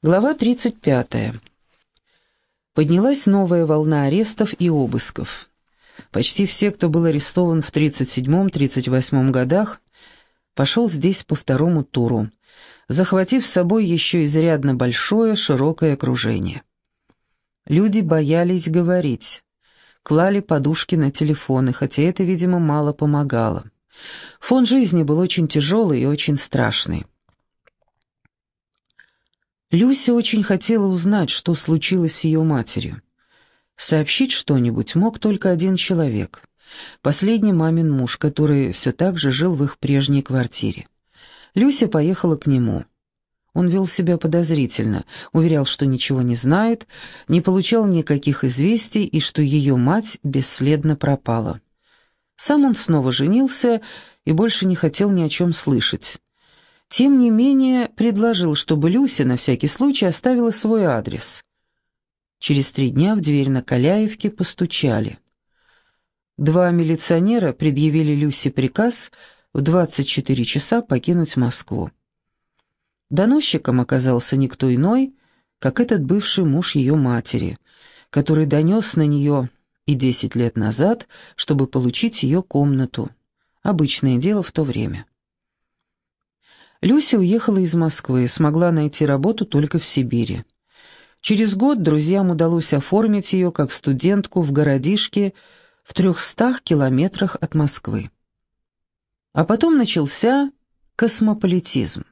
Глава 35. Поднялась новая волна арестов и обысков. Почти все, кто был арестован в 37-38 годах, пошел здесь по второму туру, захватив с собой еще изрядно большое, широкое окружение. Люди боялись говорить, клали подушки на телефоны, хотя это, видимо, мало помогало. Фон жизни был очень тяжелый и очень страшный. Люся очень хотела узнать, что случилось с ее матерью. Сообщить что-нибудь мог только один человек. Последний мамин муж, который все так же жил в их прежней квартире. Люся поехала к нему. Он вел себя подозрительно, уверял, что ничего не знает, не получал никаких известий и что ее мать бесследно пропала. Сам он снова женился и больше не хотел ни о чем слышать. Тем не менее, предложил, чтобы Люся на всякий случай оставила свой адрес. Через три дня в дверь на Каляевке постучали. Два милиционера предъявили Люсе приказ в 24 часа покинуть Москву. Доносчиком оказался никто иной, как этот бывший муж ее матери, который донес на нее и десять лет назад, чтобы получить ее комнату. Обычное дело в то время. Люся уехала из Москвы и смогла найти работу только в Сибири. Через год друзьям удалось оформить ее как студентку в городишке в трехстах километрах от Москвы. А потом начался космополитизм.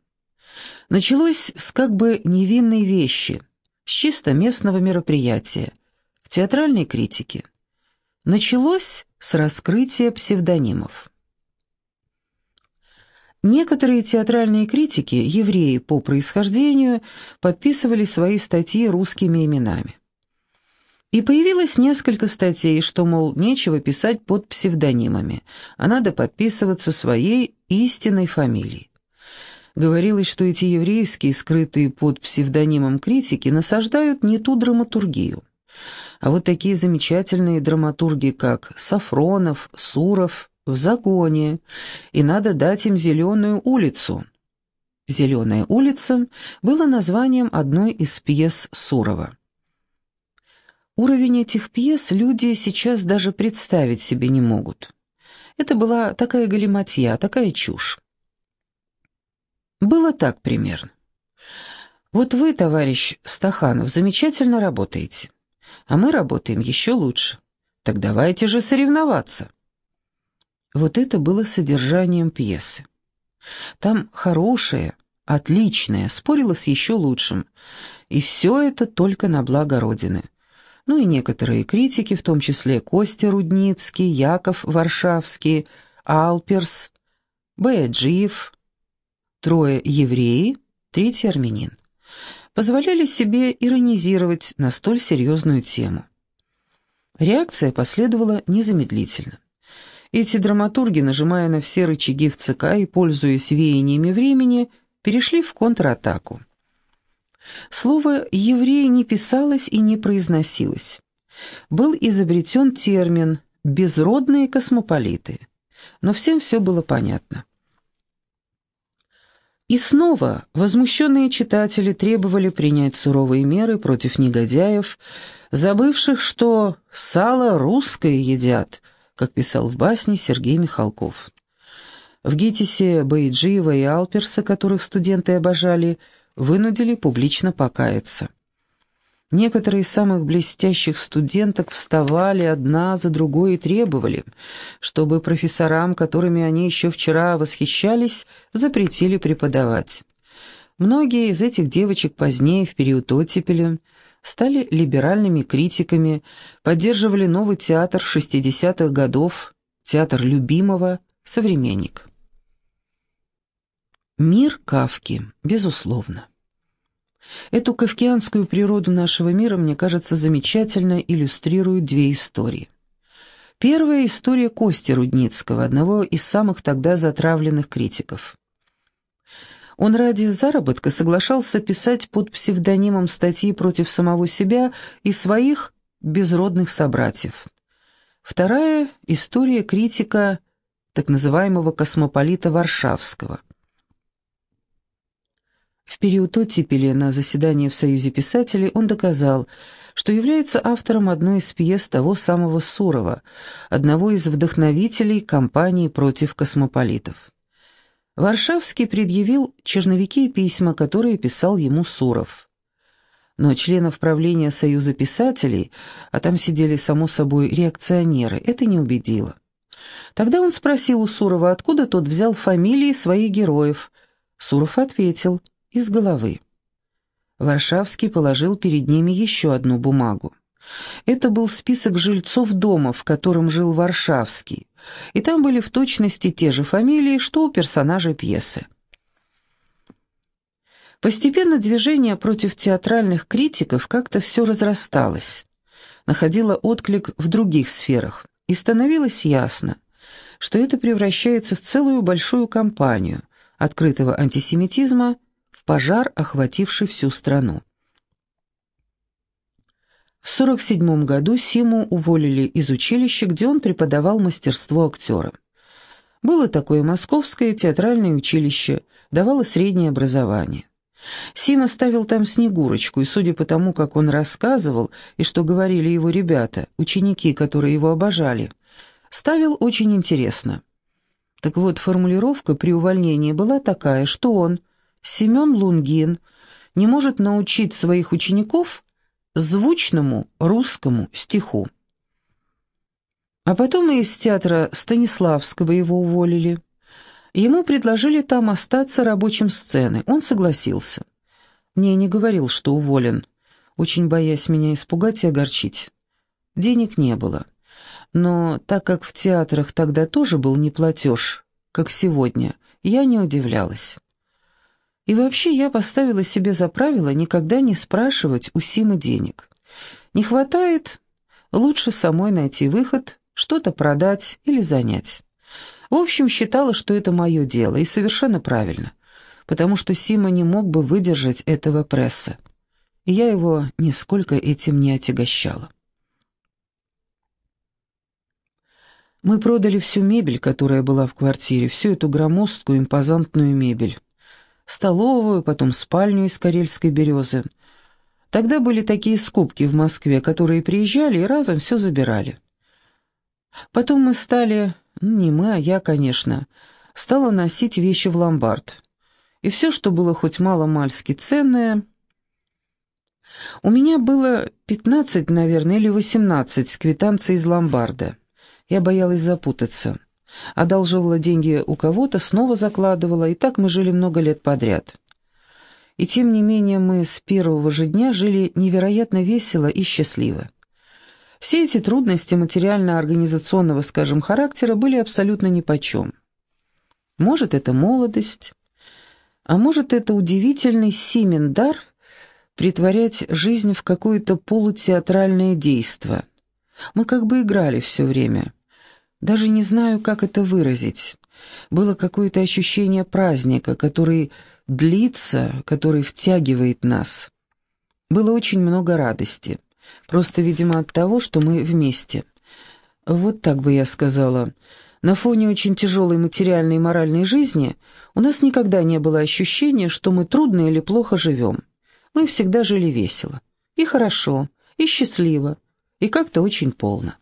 Началось с как бы невинной вещи, с чисто местного мероприятия, в театральной критике. Началось с раскрытия псевдонимов. Некоторые театральные критики, евреи по происхождению, подписывали свои статьи русскими именами. И появилось несколько статей, что, мол, нечего писать под псевдонимами, а надо подписываться своей истинной фамилией. Говорилось, что эти еврейские, скрытые под псевдонимом критики, насаждают не ту драматургию. А вот такие замечательные драматурги, как Сафронов, Суров, в загоне, и надо дать им зеленую улицу. «Зеленая улица» было названием одной из пьес Сурова. Уровень этих пьес люди сейчас даже представить себе не могут. Это была такая галиматья, такая чушь. Было так примерно. Вот вы, товарищ Стаханов, замечательно работаете, а мы работаем еще лучше. Так давайте же соревноваться. Вот это было содержанием пьесы. Там хорошее, отличное, спорило с еще лучшим. И все это только на благо Родины. Ну и некоторые критики, в том числе Костя Рудницкий, Яков Варшавский, Алперс, Бэджиев, трое евреи, третий армянин, позволяли себе иронизировать на столь серьезную тему. Реакция последовала незамедлительно. Эти драматурги, нажимая на все рычаги в ЦК и пользуясь веяниями времени, перешли в контратаку. Слово «еврей» не писалось и не произносилось. Был изобретен термин «безродные космополиты», но всем все было понятно. И снова возмущенные читатели требовали принять суровые меры против негодяев, забывших, что «сало русское едят», как писал в басне Сергей Михалков. В ГИТИСе Бейджиева и Алперса, которых студенты обожали, вынудили публично покаяться. Некоторые из самых блестящих студенток вставали одна за другой и требовали, чтобы профессорам, которыми они еще вчера восхищались, запретили преподавать. Многие из этих девочек позднее, в период оттепели, стали либеральными критиками, поддерживали новый театр 60-х годов, театр любимого, современник. Мир Кавки, безусловно. Эту кавкианскую природу нашего мира, мне кажется, замечательно иллюстрируют две истории. Первая история Кости Рудницкого, одного из самых тогда затравленных критиков. Он ради заработка соглашался писать под псевдонимом статьи против самого себя и своих безродных собратьев. Вторая – история критика так называемого космополита Варшавского. В период оттепели на заседании в Союзе писателей он доказал, что является автором одной из пьес того самого Сурова, одного из вдохновителей кампании против космополитов. Варшавский предъявил черновики и письма, которые писал ему Суров. Но членов правления Союза писателей, а там сидели, само собой, реакционеры, это не убедило. Тогда он спросил у Сурова, откуда тот взял фамилии своих героев. Суров ответил – из головы. Варшавский положил перед ними еще одну бумагу. Это был список жильцов дома, в котором жил Варшавский, и там были в точности те же фамилии, что у персонажа пьесы. Постепенно движение против театральных критиков как-то все разрасталось, находило отклик в других сферах, и становилось ясно, что это превращается в целую большую кампанию открытого антисемитизма пожар, охвативший всю страну. В 1947 году Симу уволили из училища, где он преподавал мастерство актера. Было такое московское театральное училище, давало среднее образование. Сима ставил там Снегурочку, и судя по тому, как он рассказывал, и что говорили его ребята, ученики, которые его обожали, ставил очень интересно. Так вот, формулировка при увольнении была такая, что он – Семен Лунгин не может научить своих учеников звучному русскому стиху. А потом из театра Станиславского его уволили. Ему предложили там остаться рабочим сцены. Он согласился. Мне не говорил, что уволен, очень боясь меня испугать и огорчить. Денег не было. Но так как в театрах тогда тоже был не платеж, как сегодня, я не удивлялась. И вообще я поставила себе за правило никогда не спрашивать у Симы денег. Не хватает, лучше самой найти выход, что-то продать или занять. В общем, считала, что это мое дело, и совершенно правильно, потому что Сима не мог бы выдержать этого пресса. И я его нисколько этим не отягощала. Мы продали всю мебель, которая была в квартире, всю эту громоздкую, импозантную мебель столовую, потом спальню из карельской березы. Тогда были такие скупки в Москве, которые приезжали и разом все забирали. Потом мы стали, ну, не мы, а я, конечно, стала носить вещи в ломбард. И все, что было хоть мало-мальски ценное... У меня было пятнадцать, наверное, или восемнадцать квитанций из ломбарда. Я боялась запутаться. Одалживала деньги у кого-то, снова закладывала, и так мы жили много лет подряд. И тем не менее мы с первого же дня жили невероятно весело и счастливо. Все эти трудности материально-организационного, скажем, характера были абсолютно нипочем. Может, это молодость, а может, это удивительный Симен дар притворять жизнь в какое-то полутеатральное действо. Мы как бы играли все время. Даже не знаю, как это выразить. Было какое-то ощущение праздника, который длится, который втягивает нас. Было очень много радости. Просто, видимо, от того, что мы вместе. Вот так бы я сказала. На фоне очень тяжелой материальной и моральной жизни у нас никогда не было ощущения, что мы трудно или плохо живем. Мы всегда жили весело. И хорошо, и счастливо, и как-то очень полно.